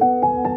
you